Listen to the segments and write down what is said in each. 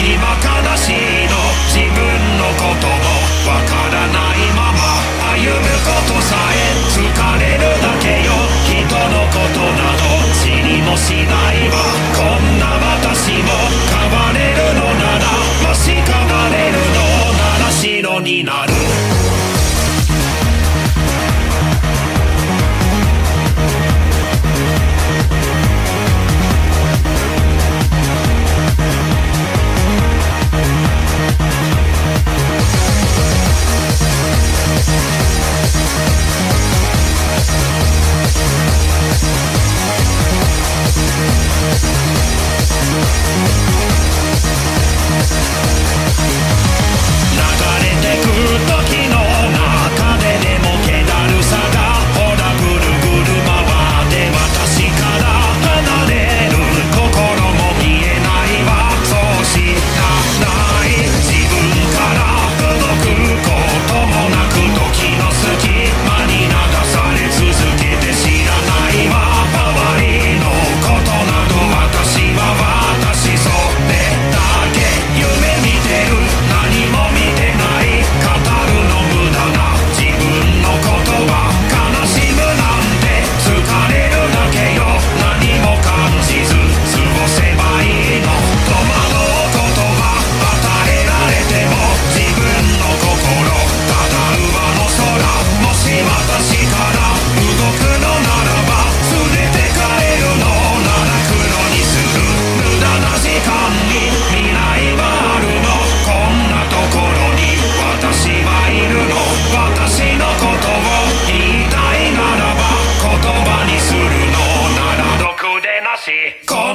今悲しいの自分のこともわからないまま歩むことさえ疲れるだけよ人のことなど知りもしないわこんな私も変われるのならまし変われるのなら白になる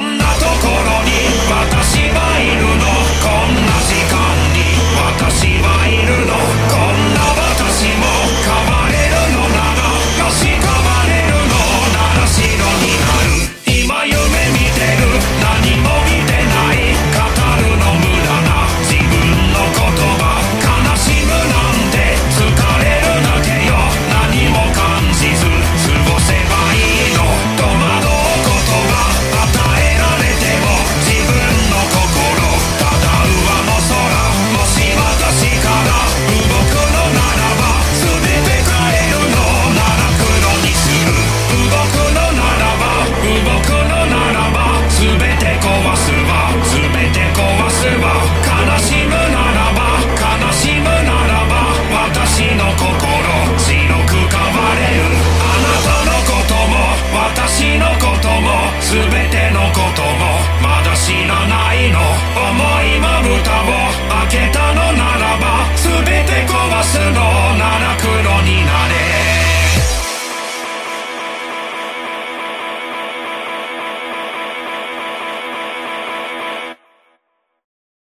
んなところに私はいる。